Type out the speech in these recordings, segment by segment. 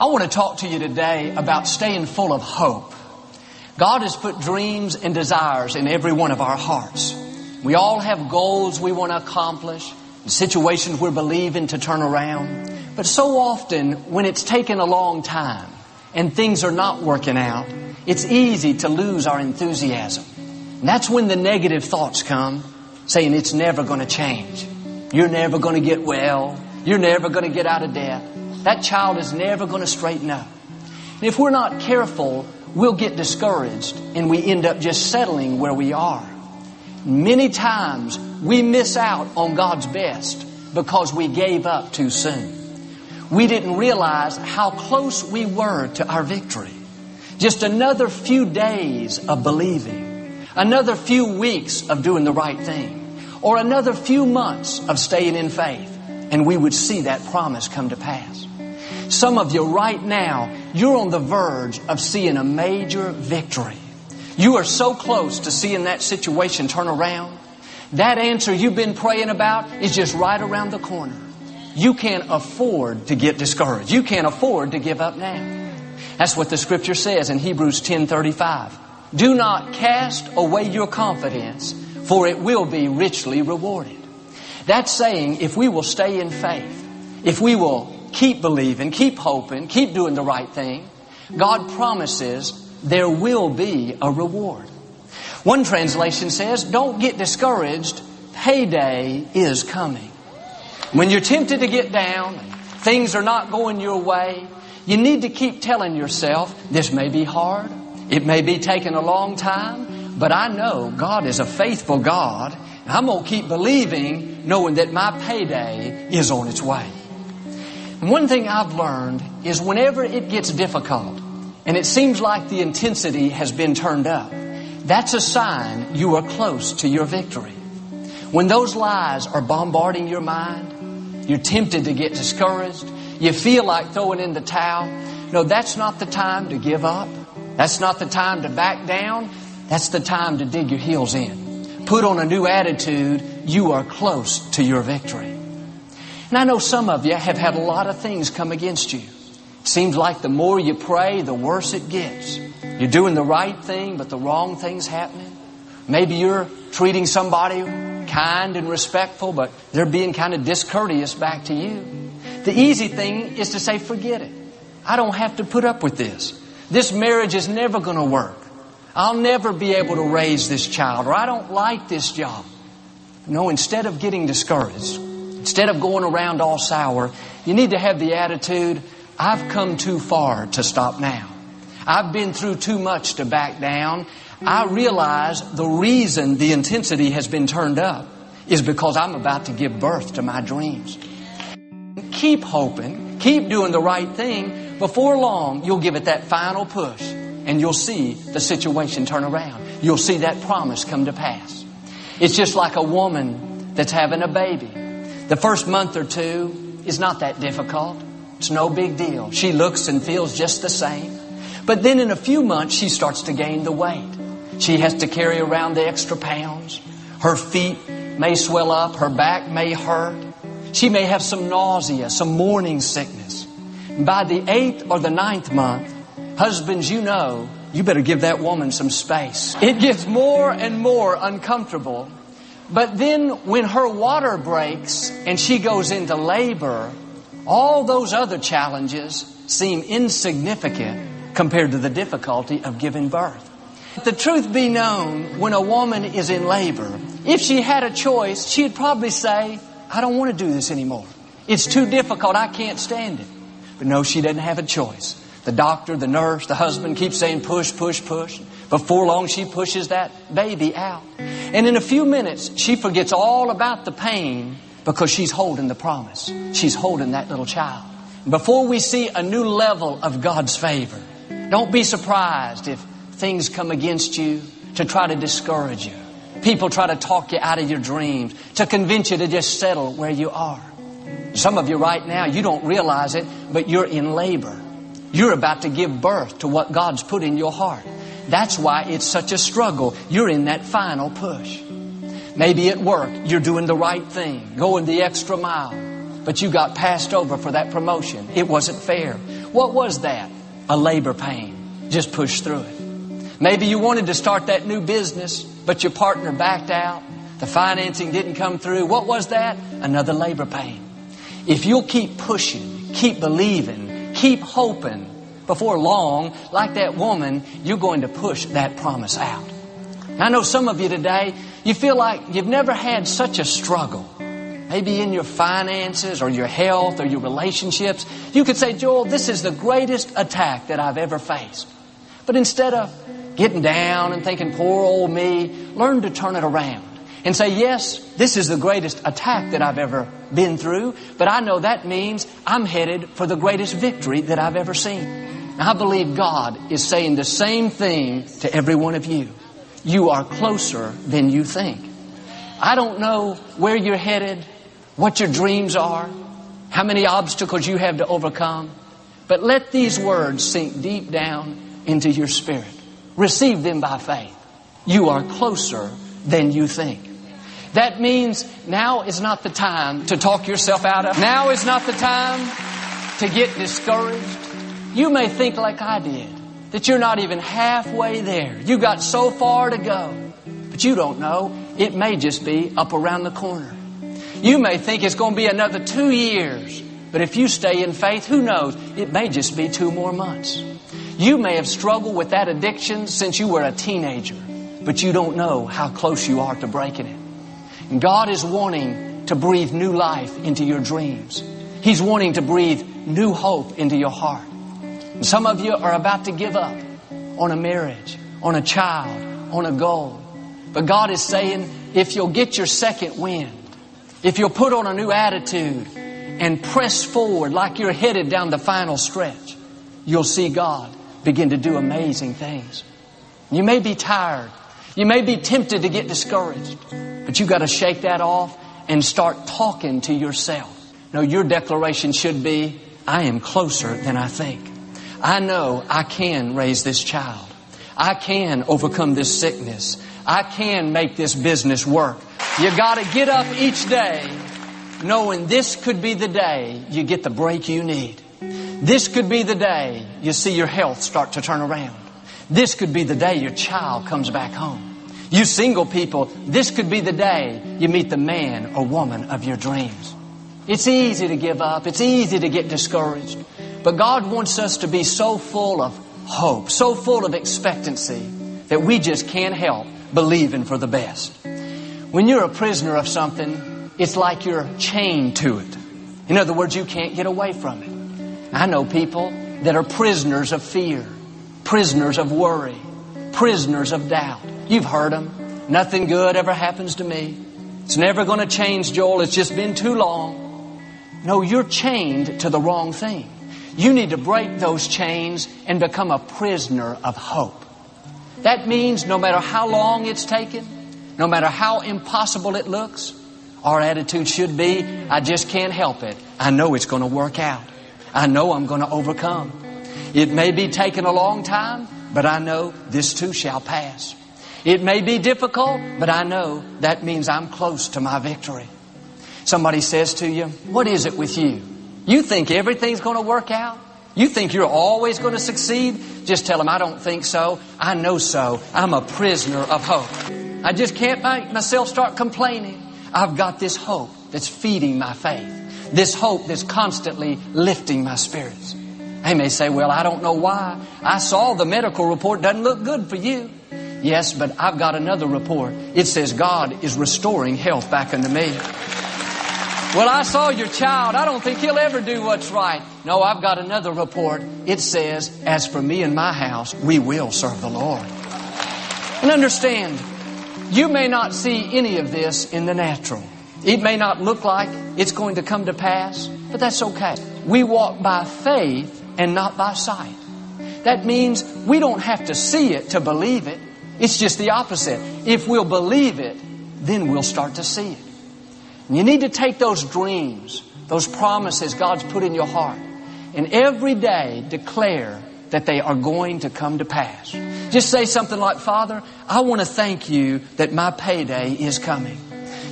I want to talk to you today about staying full of hope. God has put dreams and desires in every one of our hearts. We all have goals we want to accomplish, situations we're believing to turn around. But so often, when it's taken a long time and things are not working out, it's easy to lose our enthusiasm. And that's when the negative thoughts come, saying it's never going to change. You're never going to get well. You're never going to get out of debt. That child is never going to straighten up. And if we're not careful, we'll get discouraged and we end up just settling where we are. Many times we miss out on God's best because we gave up too soon. We didn't realize how close we were to our victory. Just another few days of believing, another few weeks of doing the right thing, or another few months of staying in faith, and we would see that promise come to pass. Some of you right now, you're on the verge of seeing a major victory. You are so close to seeing that situation turn around. That answer you've been praying about is just right around the corner. You can't afford to get discouraged. You can't afford to give up now. That's what the scripture says in Hebrews 10:35. Do not cast away your confidence, for it will be richly rewarded. That's saying if we will stay in faith, if we will keep believing, keep hoping, keep doing the right thing, God promises there will be a reward. One translation says, don't get discouraged, payday is coming. When you're tempted to get down, things are not going your way, you need to keep telling yourself, this may be hard, it may be taking a long time, but I know God is a faithful God, and I'm going to keep believing, knowing that my payday is on its way. One thing I've learned is whenever it gets difficult and it seems like the intensity has been turned up, that's a sign you are close to your victory. When those lies are bombarding your mind, you're tempted to get discouraged, you feel like throwing in the towel. No, that's not the time to give up. That's not the time to back down. That's the time to dig your heels in. Put on a new attitude. You are close to your victory. And I know some of you have had a lot of things come against you. Seems like the more you pray, the worse it gets. You're doing the right thing, but the wrong thing's happening. Maybe you're treating somebody kind and respectful, but they're being kind of discourteous back to you. The easy thing is to say, forget it. I don't have to put up with this. This marriage is never going to work. I'll never be able to raise this child, or I don't like this job. No, instead of getting discouraged, Instead of going around all sour, you need to have the attitude, I've come too far to stop now. I've been through too much to back down. I realize the reason the intensity has been turned up is because I'm about to give birth to my dreams. Keep hoping, keep doing the right thing. Before long, you'll give it that final push and you'll see the situation turn around. You'll see that promise come to pass. It's just like a woman that's having a baby. The first month or two is not that difficult. It's no big deal. She looks and feels just the same. But then in a few months, she starts to gain the weight. She has to carry around the extra pounds. Her feet may swell up. Her back may hurt. She may have some nausea, some morning sickness. by the eighth or the ninth month, husbands, you know, you better give that woman some space. It gets more and more uncomfortable but then when her water breaks and she goes into labor, all those other challenges seem insignificant compared to the difficulty of giving birth. The truth be known, when a woman is in labor, if she had a choice, she'd probably say, I don't want to do this anymore. It's too difficult. I can't stand it. But no, she doesn't have a choice. The doctor, the nurse, the husband keep saying push, push, push. Before long, she pushes that baby out. And in a few minutes, she forgets all about the pain because she's holding the promise. She's holding that little child. Before we see a new level of God's favor, don't be surprised if things come against you to try to discourage you. People try to talk you out of your dreams, to convince you to just settle where you are. Some of you right now, you don't realize it, but you're in labor. You're about to give birth to what God's put in your heart. That's why it's such a struggle. You're in that final push. Maybe at work, you're doing the right thing, going the extra mile, but you got passed over for that promotion. It wasn't fair. What was that? A labor pain. Just push through it. Maybe you wanted to start that new business, but your partner backed out. The financing didn't come through. What was that? Another labor pain. If you'll keep pushing, keep believing, keep hoping, before long, like that woman, you're going to push that promise out. I know some of you today, you feel like you've never had such a struggle. Maybe in your finances or your health or your relationships. You could say, Joel, this is the greatest attack that I've ever faced. But instead of getting down and thinking, poor old me, learn to turn it around and say, yes, this is the greatest attack that I've ever been through, but I know that means I'm headed for the greatest victory that I've ever seen. I believe God is saying the same thing to every one of you. You are closer than you think. I don't know where you're headed, what your dreams are, how many obstacles you have to overcome, but let these words sink deep down into your spirit. Receive them by faith. You are closer than you think. That means now is not the time to talk yourself out of. Now is not the time to get discouraged. You may think like I did, that you're not even halfway there. You got so far to go. But you don't know. It may just be up around the corner. You may think it's going to be another two years. But if you stay in faith, who knows? It may just be two more months. You may have struggled with that addiction since you were a teenager, but you don't know how close you are to breaking it. And God is wanting to breathe new life into your dreams. He's wanting to breathe new hope into your heart. Some of you are about to give up on a marriage, on a child, on a goal. But God is saying, if you'll get your second wind, if you'll put on a new attitude and press forward like you're headed down the final stretch, you'll see God begin to do amazing things. You may be tired. You may be tempted to get discouraged. But you got to shake that off and start talking to yourself. No, your declaration should be, I am closer than I think. I know I can raise this child. I can overcome this sickness. I can make this business work. You got to get up each day knowing this could be the day you get the break you need. This could be the day you see your health start to turn around. This could be the day your child comes back home. You single people, this could be the day you meet the man or woman of your dreams. It's easy to give up. It's easy to get discouraged. But God wants us to be so full of hope, so full of expectancy that we just can't help believing for the best. When you're a prisoner of something, it's like you're chained to it. In other words, you can't get away from it. I know people that are prisoners of fear, prisoners of worry, prisoners of doubt. You've heard them. Nothing good ever happens to me. It's never going to change, Joel. It's just been too long. No, you're chained to the wrong thing. You need to break those chains and become a prisoner of hope. That means no matter how long it's taken, no matter how impossible it looks, our attitude should be, I just can't help it. I know it's going to work out. I know I'm going to overcome. It may be taking a long time, but I know this too shall pass. It may be difficult, but I know that means I'm close to my victory. Somebody says to you, What is it with you? You think everything's going to work out? You think you're always going to succeed? Just tell them, I don't think so. I know so. I'm a prisoner of hope. I just can't make myself start complaining. I've got this hope that's feeding my faith. This hope that's constantly lifting my spirits. They may say, well, I don't know why. I saw the medical report doesn't look good for you. Yes, but I've got another report. It says God is restoring health back unto me. Well, I saw your child. I don't think he'll ever do what's right. No, I've got another report. It says, as for me and my house, we will serve the Lord. And understand, you may not see any of this in the natural. It may not look like it's going to come to pass, but that's okay. We walk by faith and not by sight. That means we don't have to see it to believe it. It's just the opposite. If we'll believe it, then we'll start to see it. And you need to take those dreams, those promises God's put in your heart, and every day declare that they are going to come to pass. Just say something like, Father, I want to thank you that my payday is coming.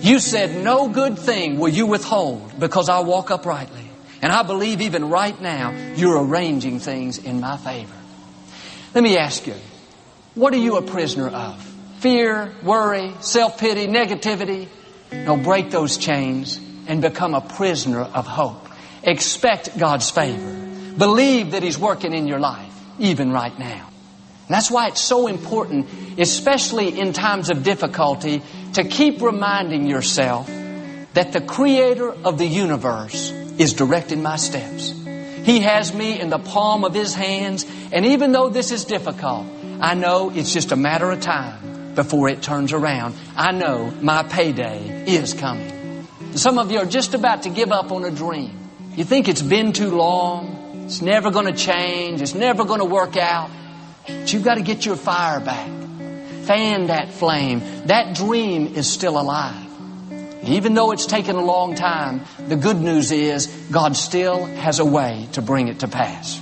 You said, no good thing will you withhold because I walk uprightly. And I believe even right now, you're arranging things in my favor. Let me ask you, what are you a prisoner of? Fear, worry, self-pity, negativity? No, break those chains and become a prisoner of hope. Expect God's favor. Believe that He's working in your life, even right now. And that's why it's so important, especially in times of difficulty, to keep reminding yourself that the Creator of the universe is directing my steps. He has me in the palm of His hands, and even though this is difficult, I know it's just a matter of time before it turns around. I know my payday is coming. Some of you are just about to give up on a dream. You think it's been too long, it's never going to change, it's never going to work out. But you've got to get your fire back. Fan that flame. That dream is still alive. Even though it's taken a long time, the good news is God still has a way to bring it to pass.